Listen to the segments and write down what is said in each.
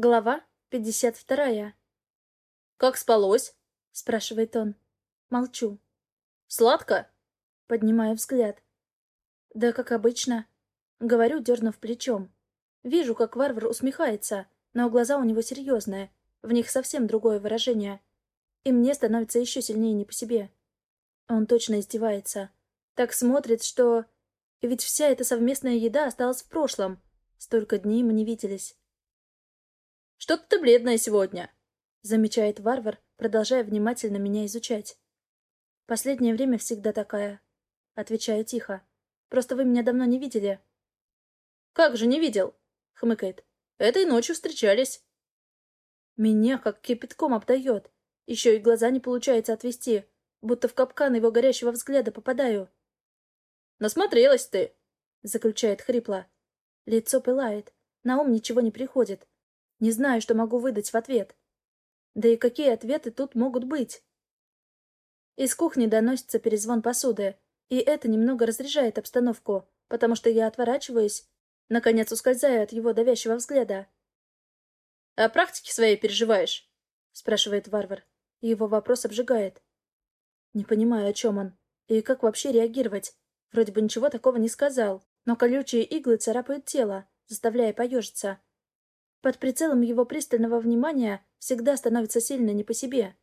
Глава 52. «Как спалось?» — спрашивает он. Молчу. «Сладко?» — поднимаю взгляд. «Да как обычно». Говорю, дернув плечом. Вижу, как варвар усмехается, но глаза у него серьезные, в них совсем другое выражение. И мне становится еще сильнее не по себе. Он точно издевается. Так смотрит, что... Ведь вся эта совместная еда осталась в прошлом. Столько дней мы не виделись. «Что-то ты бледная сегодня», — замечает варвар, продолжая внимательно меня изучать. «Последнее время всегда такая», — отвечаю тихо. «Просто вы меня давно не видели». «Как же не видел?» — хмыкает. «Этой ночью встречались». Меня как кипятком обдает. Еще и глаза не получается отвести, будто в капкан его горящего взгляда попадаю. «Насмотрелась ты», — заключает хрипло. Лицо пылает, на ум ничего не приходит. Не знаю, что могу выдать в ответ. Да и какие ответы тут могут быть? Из кухни доносится перезвон посуды, и это немного разряжает обстановку, потому что я отворачиваюсь, наконец ускользаю от его давящего взгляда. «О практике своей переживаешь?» — спрашивает варвар, и его вопрос обжигает. Не понимаю, о чем он, и как вообще реагировать. Вроде бы ничего такого не сказал, но колючие иглы царапают тело, заставляя поежиться. Под прицелом его пристального внимания всегда становится сильно не по себе.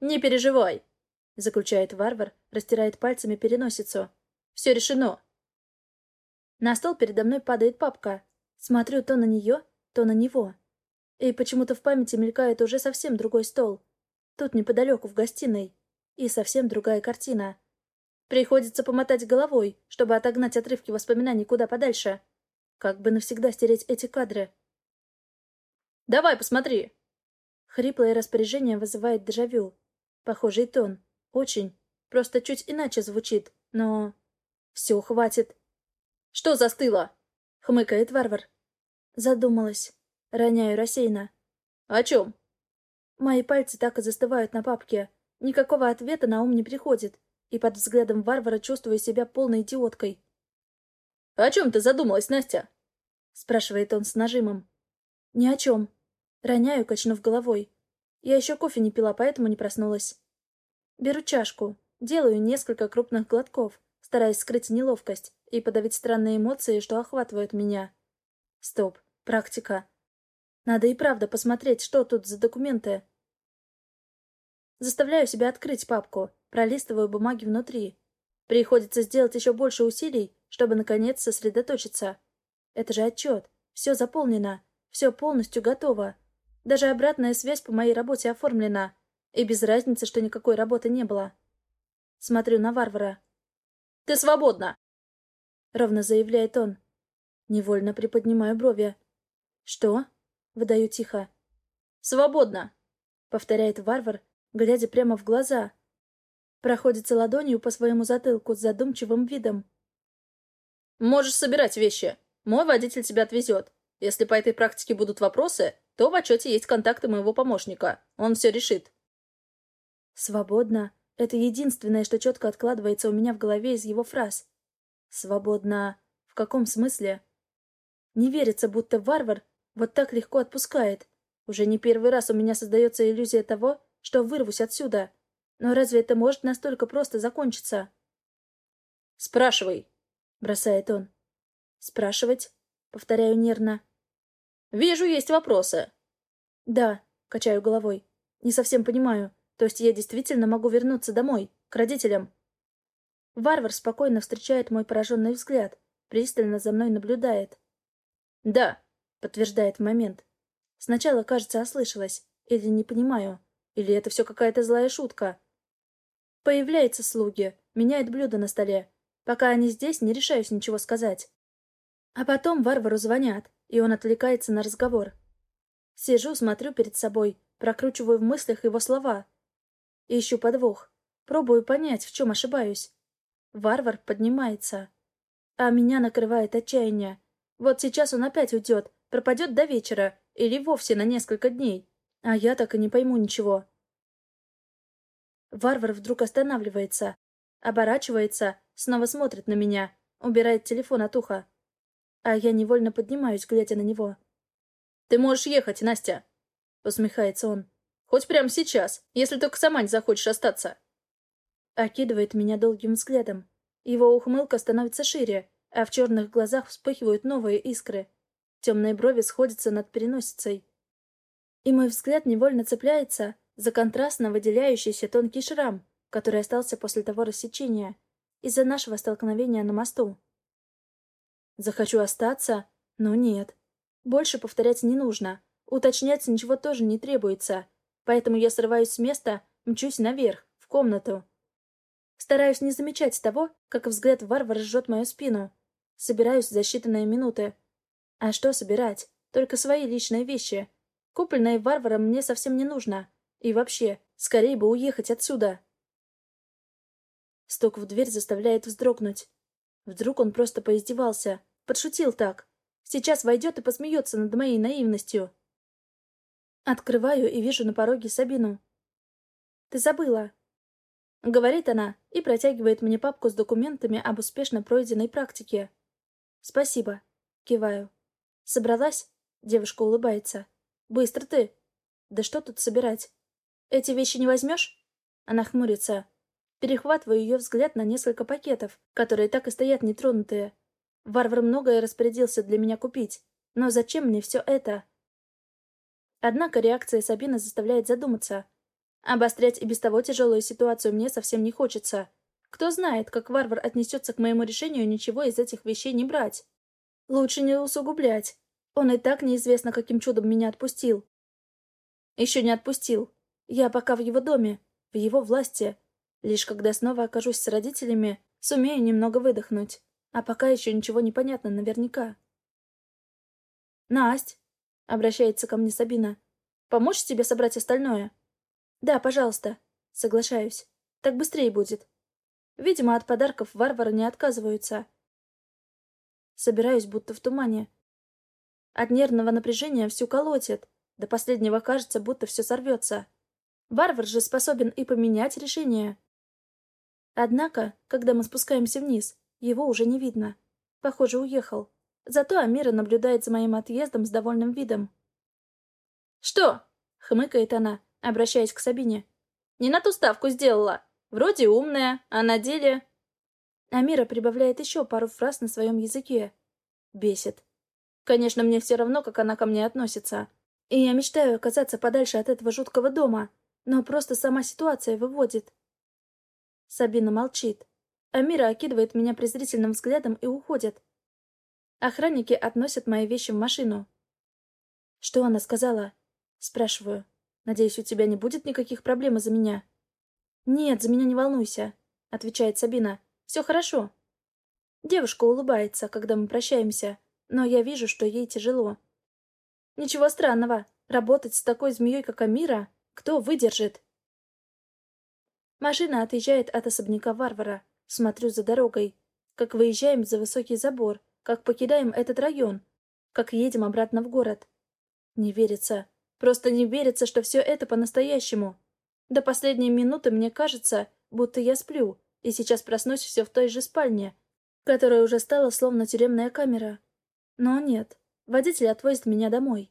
«Не переживай», — заключает варвар, растирает пальцами переносицу. «Все решено». На стол передо мной падает папка. Смотрю то на нее, то на него. И почему-то в памяти мелькает уже совсем другой стол. Тут неподалеку, в гостиной. И совсем другая картина. Приходится помотать головой, чтобы отогнать отрывки воспоминаний куда подальше. Как бы навсегда стереть эти кадры. «Давай, посмотри!» Хриплое распоряжение вызывает дежавю. Похожий тон. Очень. Просто чуть иначе звучит, но... Все, хватит. «Что застыло?» — хмыкает варвар. Задумалась. Роняю рассеянно. «О чем?» Мои пальцы так и застывают на папке. Никакого ответа на ум не приходит. И под взглядом варвара чувствую себя полной идиоткой. «О чем ты задумалась, Настя?» — спрашивает он с нажимом. «Ни о чем». Роняю, качнув головой. Я еще кофе не пила, поэтому не проснулась. Беру чашку, делаю несколько крупных глотков, стараясь скрыть неловкость и подавить странные эмоции, что охватывают меня. Стоп, практика. Надо и правда посмотреть, что тут за документы. Заставляю себя открыть папку, пролистываю бумаги внутри. Приходится сделать еще больше усилий, чтобы, наконец, сосредоточиться. Это же отчет. Все заполнено. Все полностью готово. Даже обратная связь по моей работе оформлена. И без разницы, что никакой работы не было. Смотрю на варвара. «Ты свободна!» Ровно заявляет он. Невольно приподнимаю брови. «Что?» Выдаю тихо. «Свободно!» Повторяет варвар, глядя прямо в глаза. Проходится ладонью по своему затылку с задумчивым видом. Можешь собирать вещи. Мой водитель тебя отвезет. Если по этой практике будут вопросы, то в отчете есть контакты моего помощника. Он все решит. Свободно. Это единственное, что четко откладывается у меня в голове из его фраз. Свободно. В каком смысле? Не верится, будто варвар вот так легко отпускает. Уже не первый раз у меня создается иллюзия того, что вырвусь отсюда. Но разве это может настолько просто закончиться? «Спрашивай», — бросает он. «Спрашивать?» — повторяю нервно. «Вижу, есть вопросы». «Да», — качаю головой. «Не совсем понимаю. То есть я действительно могу вернуться домой, к родителям?» Варвар спокойно встречает мой пораженный взгляд, пристально за мной наблюдает. «Да», — подтверждает момент. Сначала, кажется, ослышалась. Или не понимаю. Или это все какая-то злая шутка. Появляются слуги, меняет блюдо на столе, Пока они здесь, не решаюсь ничего сказать. А потом варвару звонят, и он отвлекается на разговор. Сижу, смотрю перед собой, прокручиваю в мыслях его слова. Ищу подвох. Пробую понять, в чем ошибаюсь. Варвар поднимается. А меня накрывает отчаяние. Вот сейчас он опять уйдет, пропадет до вечера или вовсе на несколько дней. А я так и не пойму ничего. Варвар вдруг останавливается, оборачивается Снова смотрит на меня, убирает телефон от уха. А я невольно поднимаюсь, глядя на него. «Ты можешь ехать, Настя!» — усмехается он. «Хоть прямо сейчас, если только сама не захочешь остаться!» Окидывает меня долгим взглядом. Его ухмылка становится шире, а в черных глазах вспыхивают новые искры. Темные брови сходятся над переносицей. И мой взгляд невольно цепляется за контрастно выделяющийся тонкий шрам, который остался после того рассечения, из-за нашего столкновения на мосту. Захочу остаться, но нет. Больше повторять не нужно. Уточнять ничего тоже не требуется. Поэтому я срываюсь с места, мчусь наверх, в комнату. Стараюсь не замечать того, как взгляд варвара жжет мою спину. Собираюсь за считанные минуты. А что собирать? Только свои личные вещи. Купленное варваром мне совсем не нужно. И вообще, скорее бы уехать отсюда. Стук в дверь заставляет вздрогнуть. Вдруг он просто поиздевался. Подшутил так. Сейчас войдет и посмеется над моей наивностью. Открываю и вижу на пороге Сабину. «Ты забыла», — говорит она и протягивает мне папку с документами об успешно пройденной практике. «Спасибо», — киваю. «Собралась?» — девушка улыбается. «Быстро ты!» «Да что тут собирать? Эти вещи не возьмешь?» Она хмурится. Перехватываю ее взгляд на несколько пакетов, которые так и стоят нетронутые. Варвар многое распорядился для меня купить. Но зачем мне все это? Однако реакция Сабины заставляет задуматься. Обострять и без того тяжелую ситуацию мне совсем не хочется. Кто знает, как варвар отнесется к моему решению ничего из этих вещей не брать. Лучше не усугублять. Он и так неизвестно, каким чудом меня отпустил. Еще не отпустил. Я пока в его доме, в его власти. Лишь когда снова окажусь с родителями, сумею немного выдохнуть. А пока еще ничего не понятно наверняка. «Насть!» — обращается ко мне Сабина. «Помочь тебе собрать остальное?» «Да, пожалуйста». Соглашаюсь. Так быстрее будет. Видимо, от подарков варвары не отказываются. Собираюсь, будто в тумане. От нервного напряжения всю колотит. До последнего кажется, будто все сорвется. Варвар же способен и поменять решение. Однако, когда мы спускаемся вниз, его уже не видно. Похоже, уехал. Зато Амира наблюдает за моим отъездом с довольным видом. «Что?» — хмыкает она, обращаясь к Сабине. «Не на ту ставку сделала. Вроде умная, а на деле...» Амира прибавляет еще пару фраз на своем языке. Бесит. Конечно, мне все равно, как она ко мне относится. И я мечтаю оказаться подальше от этого жуткого дома. Но просто сама ситуация выводит. Сабина молчит. Амира окидывает меня презрительным взглядом и уходит. Охранники относят мои вещи в машину. «Что она сказала?» Спрашиваю. «Надеюсь, у тебя не будет никаких проблем из-за меня?» «Нет, за меня не волнуйся», — отвечает Сабина. «Все хорошо». Девушка улыбается, когда мы прощаемся, но я вижу, что ей тяжело. Ничего странного. Работать с такой змеей, как Амира, кто выдержит? Машина отъезжает от особняка варвара. Смотрю за дорогой. Как выезжаем за высокий забор. Как покидаем этот район. Как едем обратно в город. Не верится. Просто не верится, что все это по-настоящему. До последней минуты мне кажется, будто я сплю, и сейчас проснусь все в той же спальне, которая уже стала словно тюремная камера. Но нет. Водитель отвозит меня домой.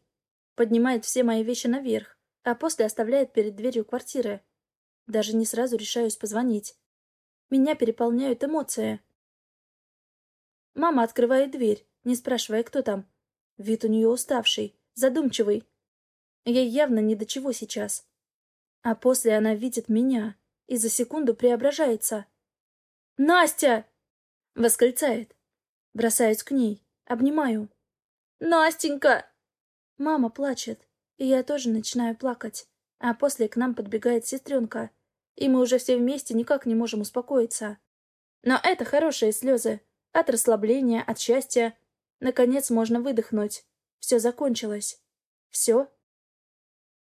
Поднимает все мои вещи наверх, а после оставляет перед дверью квартиры. Даже не сразу решаюсь позвонить. Меня переполняют эмоции. Мама открывает дверь, не спрашивая, кто там. Вид у нее уставший, задумчивый. Ей явно не до чего сейчас. А после она видит меня и за секунду преображается. «Настя!» — восклицает. Бросаюсь к ней, обнимаю. «Настенька!» Мама плачет, и я тоже начинаю плакать. А после к нам подбегает сестренка и мы уже все вместе никак не можем успокоиться. Но это хорошие слезы. От расслабления, от счастья. Наконец можно выдохнуть. Все закончилось. Все